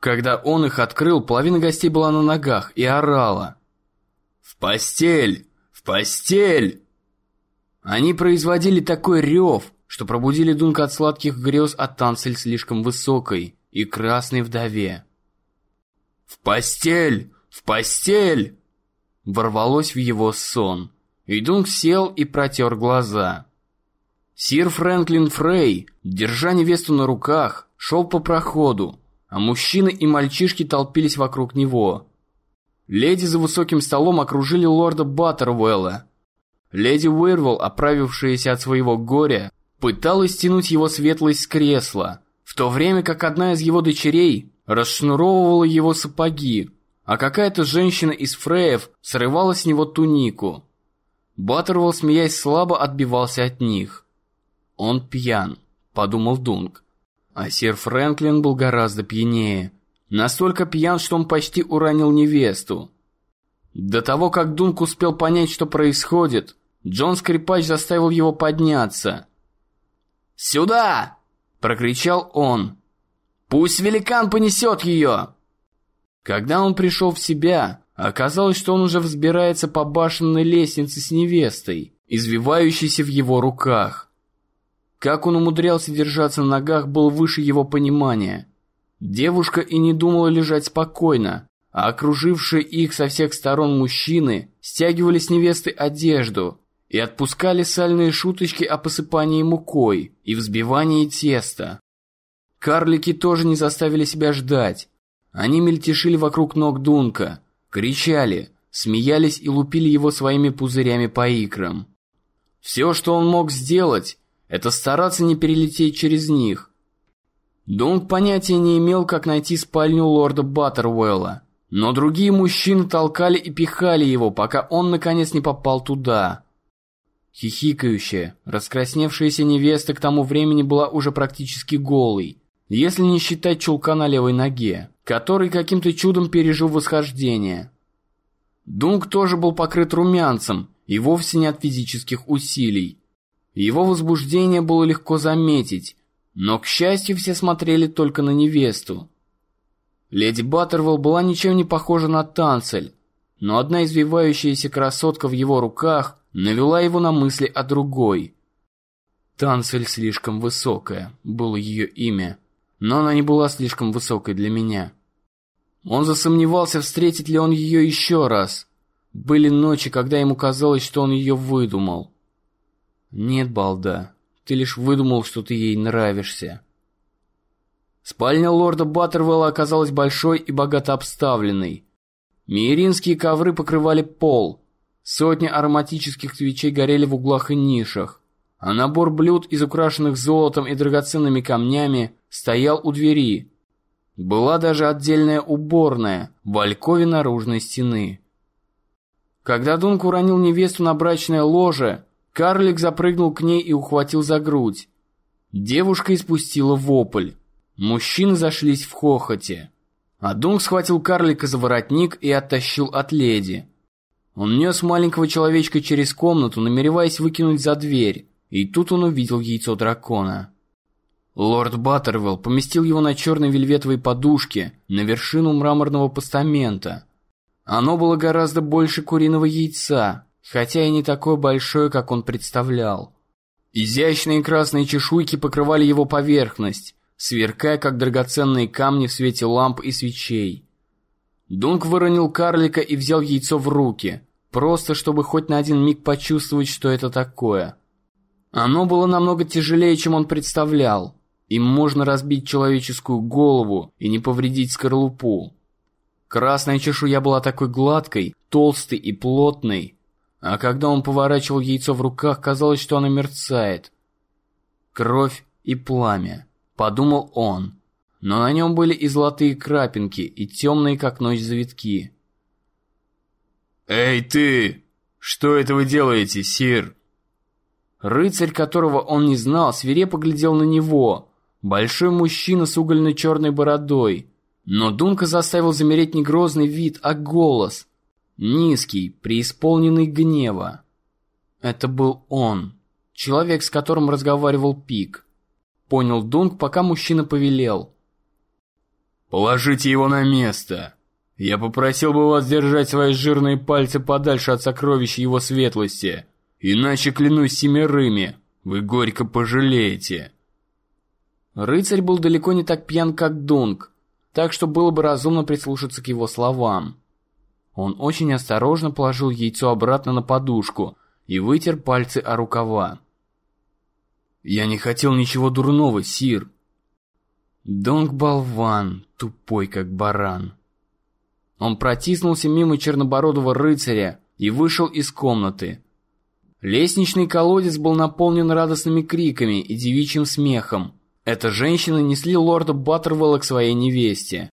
Когда он их открыл, половина гостей была на ногах и орала. «В постель! В постель!» Они производили такой рев, что пробудили Дунка от сладких грез о танцель слишком высокой и красной вдове. «В постель! В постель!» Ворвалось в его сон, и Дунк сел и протер глаза. Сир Фрэнклин Фрей, держа невесту на руках, шел по проходу, а мужчины и мальчишки толпились вокруг него. Леди за высоким столом окружили лорда Баттервелла. Леди Уирвелл, оправившаяся от своего горя, пыталась стянуть его светлость с кресла, в то время как одна из его дочерей расшнуровывала его сапоги, а какая-то женщина из Фреев срывала с него тунику. Баттервелл, смеясь слабо, отбивался от них. «Он пьян», — подумал Дунк. А сэр Фрэнклин был гораздо пьянее. Настолько пьян, что он почти уронил невесту. До того, как Дунк успел понять, что происходит, Джон Скрипач заставил его подняться. «Сюда!» – прокричал он. «Пусть великан понесет ее!» Когда он пришел в себя, оказалось, что он уже взбирается по башенной лестнице с невестой, извивающейся в его руках. Как он умудрялся держаться на ногах, был выше его понимания. Девушка и не думала лежать спокойно, а окружившие их со всех сторон мужчины стягивали с невесты одежду и отпускали сальные шуточки о посыпании мукой и взбивании теста. Карлики тоже не заставили себя ждать. Они мельтешили вокруг ног Дунка, кричали, смеялись и лупили его своими пузырями по икрам. Все, что он мог сделать, это стараться не перелететь через них. Дунк понятия не имел, как найти спальню лорда Баттеруэлла, но другие мужчины толкали и пихали его, пока он наконец не попал туда. Хихикающая, раскрасневшаяся невеста к тому времени была уже практически голой, если не считать чулка на левой ноге, который каким-то чудом пережил восхождение. Дунк тоже был покрыт румянцем, и вовсе не от физических усилий. Его возбуждение было легко заметить, но, к счастью, все смотрели только на невесту. Леди Баттервелл была ничем не похожа на танцель, но одна извивающаяся красотка в его руках навела его на мысли о другой. Танцель слишком высокая, было ее имя, но она не была слишком высокой для меня. Он засомневался, встретит ли он ее еще раз. Были ночи, когда ему казалось, что он ее выдумал. Нет, балда, ты лишь выдумал, что ты ей нравишься. Спальня лорда Баттервелла оказалась большой и богато обставленной. Миеринские ковры покрывали пол. Сотни ароматических свечей горели в углах и нишах. А набор блюд из украшенных золотом и драгоценными камнями стоял у двери. Была даже отдельная уборная в алькове наружной стены. Когда Дунк уронил невесту на брачное ложе, Карлик запрыгнул к ней и ухватил за грудь. Девушка испустила вопль. Мужчины зашлись в хохоте. Адунг схватил карлика за воротник и оттащил от леди. Он нес маленького человечка через комнату, намереваясь выкинуть за дверь, и тут он увидел яйцо дракона. Лорд Баттервелл поместил его на черной вельветовой подушке на вершину мраморного постамента. Оно было гораздо больше куриного яйца, хотя и не такой большой, как он представлял. Изящные красные чешуйки покрывали его поверхность, сверкая, как драгоценные камни в свете ламп и свечей. Дунк выронил карлика и взял яйцо в руки, просто чтобы хоть на один миг почувствовать, что это такое. Оно было намного тяжелее, чем он представлял. Им можно разбить человеческую голову и не повредить скорлупу. Красная чешуя была такой гладкой, толстой и плотной, а когда он поворачивал яйцо в руках, казалось, что оно мерцает. Кровь и пламя, подумал он. Но на нем были и золотые крапинки, и темные, как ночь, завитки. «Эй, ты! Что это вы делаете, сир?» Рыцарь, которого он не знал, свирепо глядел на него. Большой мужчина с угольно-черной бородой. Но Дунка заставил замереть не грозный вид, а голос. Низкий, преисполненный гнева. Это был он, человек, с которым разговаривал Пик. Понял Дунк, пока мужчина повелел. Положите его на место. Я попросил бы вас держать свои жирные пальцы подальше от сокровищ его светлости. Иначе, клянусь семерыми, вы горько пожалеете. Рыцарь был далеко не так пьян, как Дунк, так что было бы разумно прислушаться к его словам. Он очень осторожно положил яйцо обратно на подушку и вытер пальцы о рукава. «Я не хотел ничего дурного, Сир». Донг болван, тупой как баран. Он протиснулся мимо чернобородого рыцаря и вышел из комнаты. Лестничный колодец был наполнен радостными криками и девичьим смехом. Эта женщина несли лорда Баттервелла к своей невесте.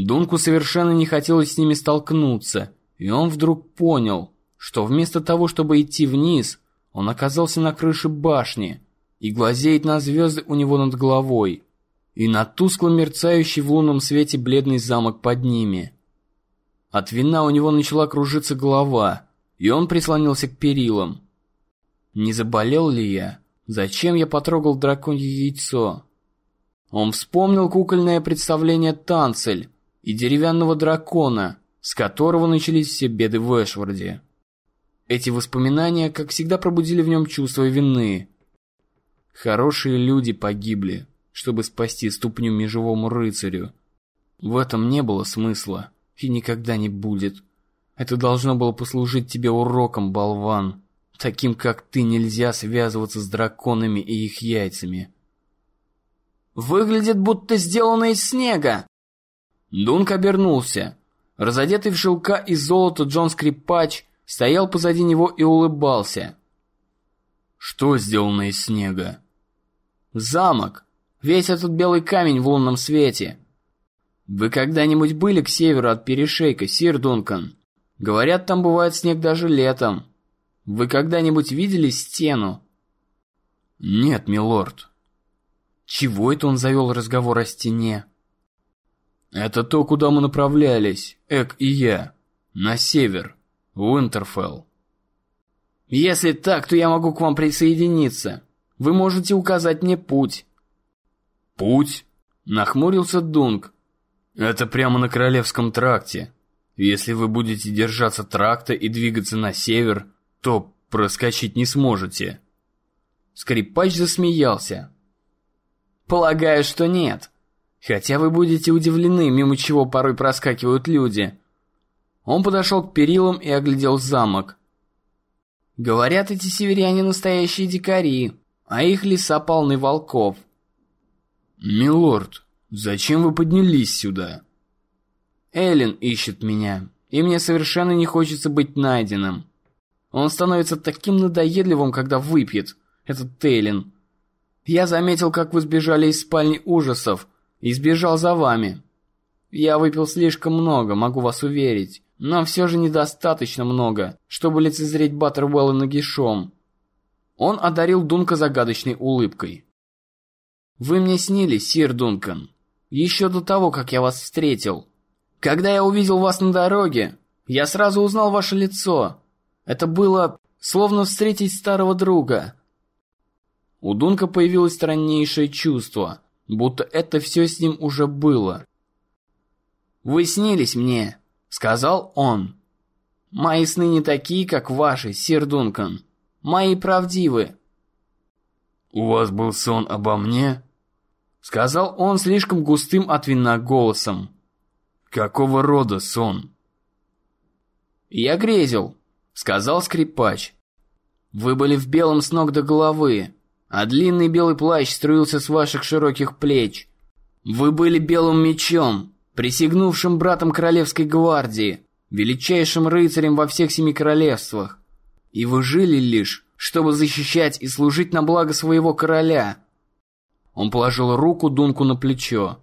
Дунку совершенно не хотелось с ними столкнуться, и он вдруг понял, что вместо того, чтобы идти вниз, он оказался на крыше башни и глазеет на звезды у него над головой и на тускло мерцающий в лунном свете бледный замок под ними. От вина у него начала кружиться голова, и он прислонился к перилам. Не заболел ли я? Зачем я потрогал драконье яйцо? Он вспомнил кукольное представление «Танцель», и деревянного дракона, с которого начались все беды в Эшварде. Эти воспоминания, как всегда, пробудили в нем чувство вины. Хорошие люди погибли, чтобы спасти ступню межевому рыцарю. В этом не было смысла и никогда не будет. Это должно было послужить тебе уроком, болван. Таким, как ты, нельзя связываться с драконами и их яйцами. «Выглядит, будто сделано из снега!» Дунк обернулся. Разодетый в шелка и золото Джон Скрипач стоял позади него и улыбался. «Что сделано из снега?» «Замок. Весь этот белый камень в лунном свете. Вы когда-нибудь были к северу от перешейка, сир Дункан? Говорят, там бывает снег даже летом. Вы когда-нибудь видели стену?» «Нет, милорд». Чего это он завел разговор о стене? Это то, куда мы направлялись, Эк и я. На север, Уинтерфелл. Если так, то я могу к вам присоединиться. Вы можете указать мне путь. Путь? Нахмурился Дунк. Это прямо на Королевском тракте. Если вы будете держаться тракта и двигаться на север, то проскочить не сможете. Скрипач засмеялся. Полагаю, что нет. Хотя вы будете удивлены, мимо чего порой проскакивают люди. Он подошел к перилам и оглядел замок. Говорят, эти северяне настоящие дикари, а их леса полны волков. Милорд, зачем вы поднялись сюда? Эллен ищет меня, и мне совершенно не хочется быть найденным. Он становится таким надоедливым, когда выпьет, этот Тейлин. Я заметил, как вы сбежали из спальни ужасов, и сбежал за вами. Я выпил слишком много, могу вас уверить, но все же недостаточно много, чтобы лицезреть Баттервелла нагишом. Он одарил Дунка загадочной улыбкой. Вы мне снились, сир Дункан, еще до того, как я вас встретил. Когда я увидел вас на дороге, я сразу узнал ваше лицо. Это было словно встретить старого друга. У Дунка появилось страннейшее чувство, будто это все с ним уже было. «Вы снились мне», — сказал он. «Мои сны не такие, как ваши, сир Дункан. Мои правдивы». «У вас был сон обо мне?» — сказал он слишком густым от вина голосом. «Какого рода сон?» «Я грезил», — сказал скрипач. «Вы были в белом с ног до головы а длинный белый плащ струился с ваших широких плеч. Вы были белым мечом, присягнувшим братом королевской гвардии, величайшим рыцарем во всех семи королевствах. И вы жили лишь, чтобы защищать и служить на благо своего короля. Он положил руку Дунку на плечо.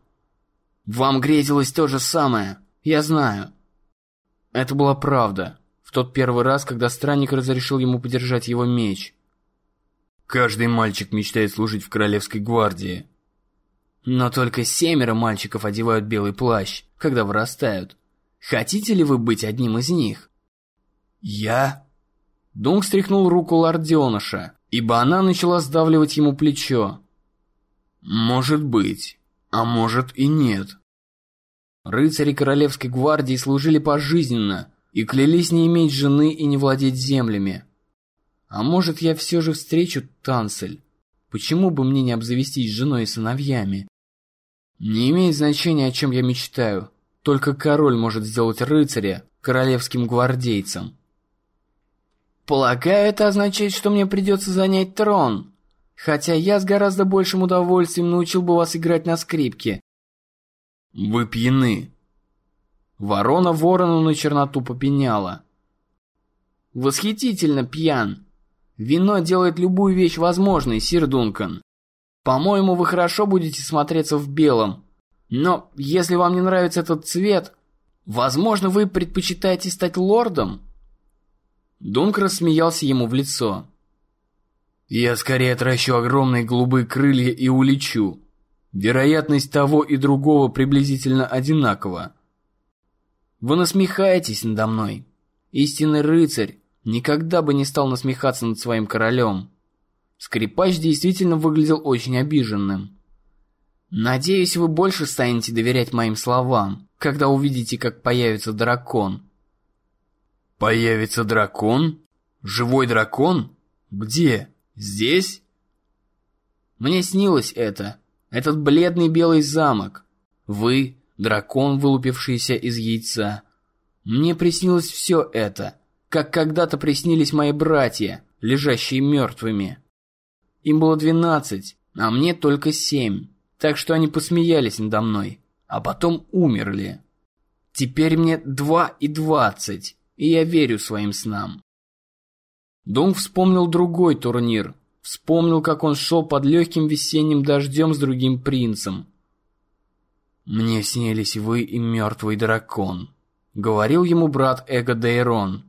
Вам грезилось то же самое, я знаю. Это была правда. В тот первый раз, когда странник разрешил ему подержать его меч. Каждый мальчик мечтает служить в королевской гвардии. Но только семеро мальчиков одевают белый плащ, когда вырастают. Хотите ли вы быть одним из них? Я? Дунк стряхнул руку лорденыша, ибо она начала сдавливать ему плечо. Может быть, а может и нет. Рыцари Королевской гвардии служили пожизненно и клялись не иметь жены и не владеть землями. А может, я все же встречу Танцель? Почему бы мне не обзавестись женой и сыновьями? Не имеет значения, о чем я мечтаю. Только король может сделать рыцаря королевским гвардейцем. Полагаю, это означает, что мне придется занять трон. Хотя я с гораздо большим удовольствием научил бы вас играть на скрипке. Вы пьяны. Ворона ворону на черноту попеняла. Восхитительно пьян. Вино делает любую вещь возможной, сир Дункан. По-моему, вы хорошо будете смотреться в белом. Но если вам не нравится этот цвет, возможно, вы предпочитаете стать лордом? Дунк рассмеялся ему в лицо. «Я скорее отращу огромные голубые крылья и улечу. Вероятность того и другого приблизительно одинакова». «Вы насмехаетесь надо мной. Истинный рыцарь никогда бы не стал насмехаться над своим королем». Скрипач действительно выглядел очень обиженным. «Надеюсь, вы больше станете доверять моим словам, когда увидите, как появится дракон». Появится дракон? Живой дракон? Где? Здесь? Мне снилось это. Этот бледный белый замок. Вы, дракон, вылупившийся из яйца. Мне приснилось все это, как когда-то приснились мои братья, лежащие мертвыми. Им было двенадцать, а мне только семь, так что они посмеялись надо мной, а потом умерли. Теперь мне два и двадцать и я верю своим снам. Дом вспомнил другой турнир, вспомнил, как он шел под легким весенним дождем с другим принцем. «Мне снились вы и мертвый дракон», — говорил ему брат Эго Дейрон.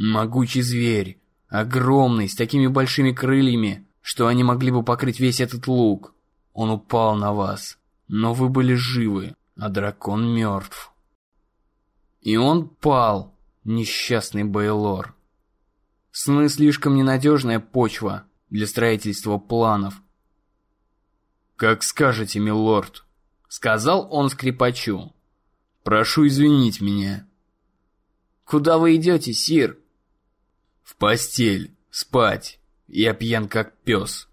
«Могучий зверь, огромный, с такими большими крыльями, что они могли бы покрыть весь этот луг. Он упал на вас, но вы были живы, а дракон мертв». И он пал, Несчастный Бейлор. Сны слишком ненадежная почва для строительства планов. «Как скажете, милорд», — сказал он скрипачу. «Прошу извинить меня». «Куда вы идете, сир?» «В постель, спать. Я пьян как пес».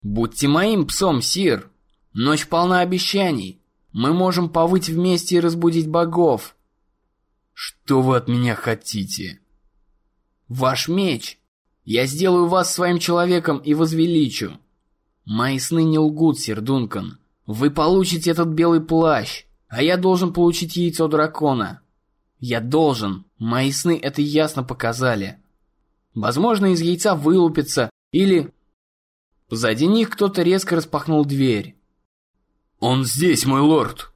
«Будьте моим псом, сир. Ночь полна обещаний. Мы можем повыть вместе и разбудить богов. Что вы от меня хотите? Ваш меч. Я сделаю вас своим человеком и возвеличу. Мои сны не лгут, сир Дункан. Вы получите этот белый плащ, а я должен получить яйцо дракона. Я должен. Мои сны это ясно показали. Возможно, из яйца вылупится, или... Позади них кто-то резко распахнул дверь. «Он здесь, мой лорд!»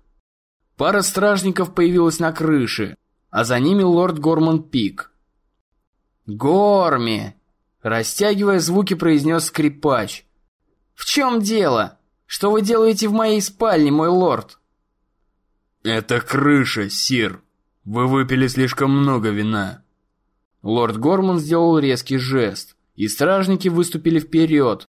Пара стражников появилась на крыше а за ними лорд Горман Пик. «Горми!» – растягивая звуки, произнес скрипач. «В чем дело? Что вы делаете в моей спальне, мой лорд?» «Это крыша, сир. Вы выпили слишком много вина». Лорд Горман сделал резкий жест, и стражники выступили вперед.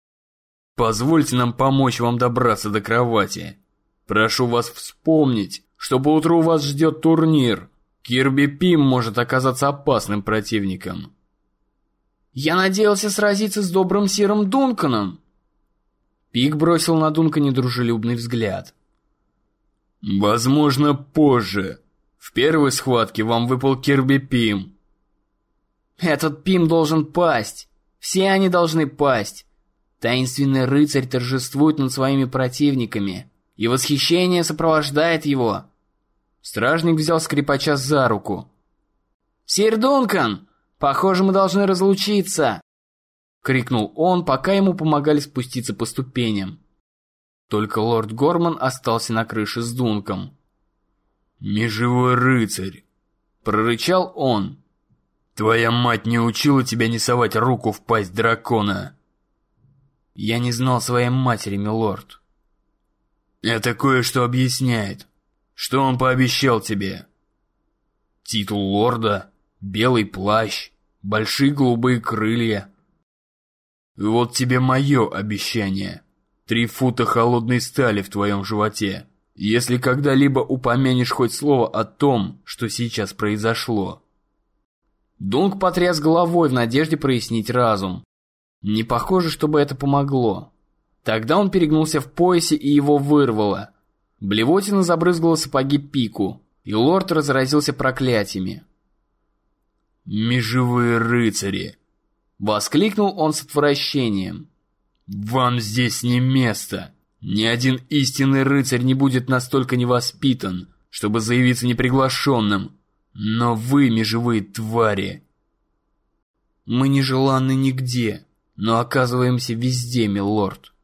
«Позвольте нам помочь вам добраться до кровати. Прошу вас вспомнить, что поутру вас ждет турнир, Кирби Пим может оказаться опасным противником. Я надеялся сразиться с добрым Сиром Дунканом. Пик бросил на Дунка недружелюбный взгляд. Возможно, позже. В первой схватке вам выпал Кирби Пим. Этот Пим должен пасть. Все они должны пасть. Таинственный рыцарь торжествует над своими противниками, и восхищение сопровождает его. Стражник взял скрипача за руку. «Сир Дункан, похоже, мы должны разлучиться!» Крикнул он, пока ему помогали спуститься по ступеням. Только лорд Горман остался на крыше с Дунком. «Межевой рыцарь!» Прорычал он. «Твоя мать не учила тебя не совать руку в пасть дракона!» «Я не знал своей матери, милорд». «Это кое-что объясняет. Что он пообещал тебе? Титул лорда, белый плащ, большие голубые крылья. Вот тебе мое обещание. Три фута холодной стали в твоем животе. если когда-либо упомянешь хоть слово о том, что сейчас произошло. Дунк потряс головой в надежде прояснить разум. Не похоже, чтобы это помогло. Тогда он перегнулся в поясе и его вырвало. Блевотина забрызгала сапоги пику, и лорд разразился проклятиями. «Межевые рыцари!» Воскликнул он с отвращением. «Вам здесь не место! Ни один истинный рыцарь не будет настолько невоспитан, чтобы заявиться неприглашенным. Но вы, межевые твари!» «Мы нежеланны нигде, но оказываемся везде, милорд!»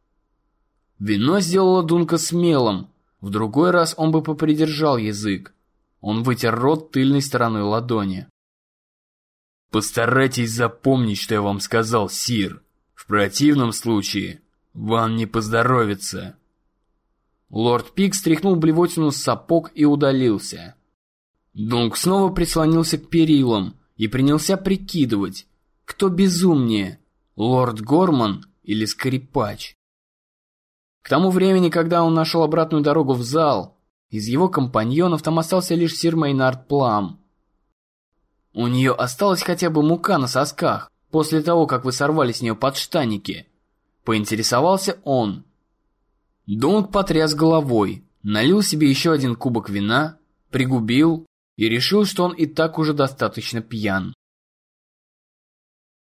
Вино сделало Дунка смелым. В другой раз он бы попридержал язык. Он вытер рот тыльной стороной ладони. Постарайтесь запомнить, что я вам сказал, Сир. В противном случае вам не поздоровится. Лорд Пик стряхнул блевотину с сапог и удалился. Дунк снова прислонился к перилам и принялся прикидывать, кто безумнее, лорд Горман или скрипач. К тому времени, когда он нашел обратную дорогу в зал, из его компаньонов там остался лишь сир Мейнард Плам. У нее осталась хотя бы мука на сосках, после того, как вы сорвали с нее подштаники. Поинтересовался он. Донг потряс головой, налил себе еще один кубок вина, пригубил и решил, что он и так уже достаточно пьян.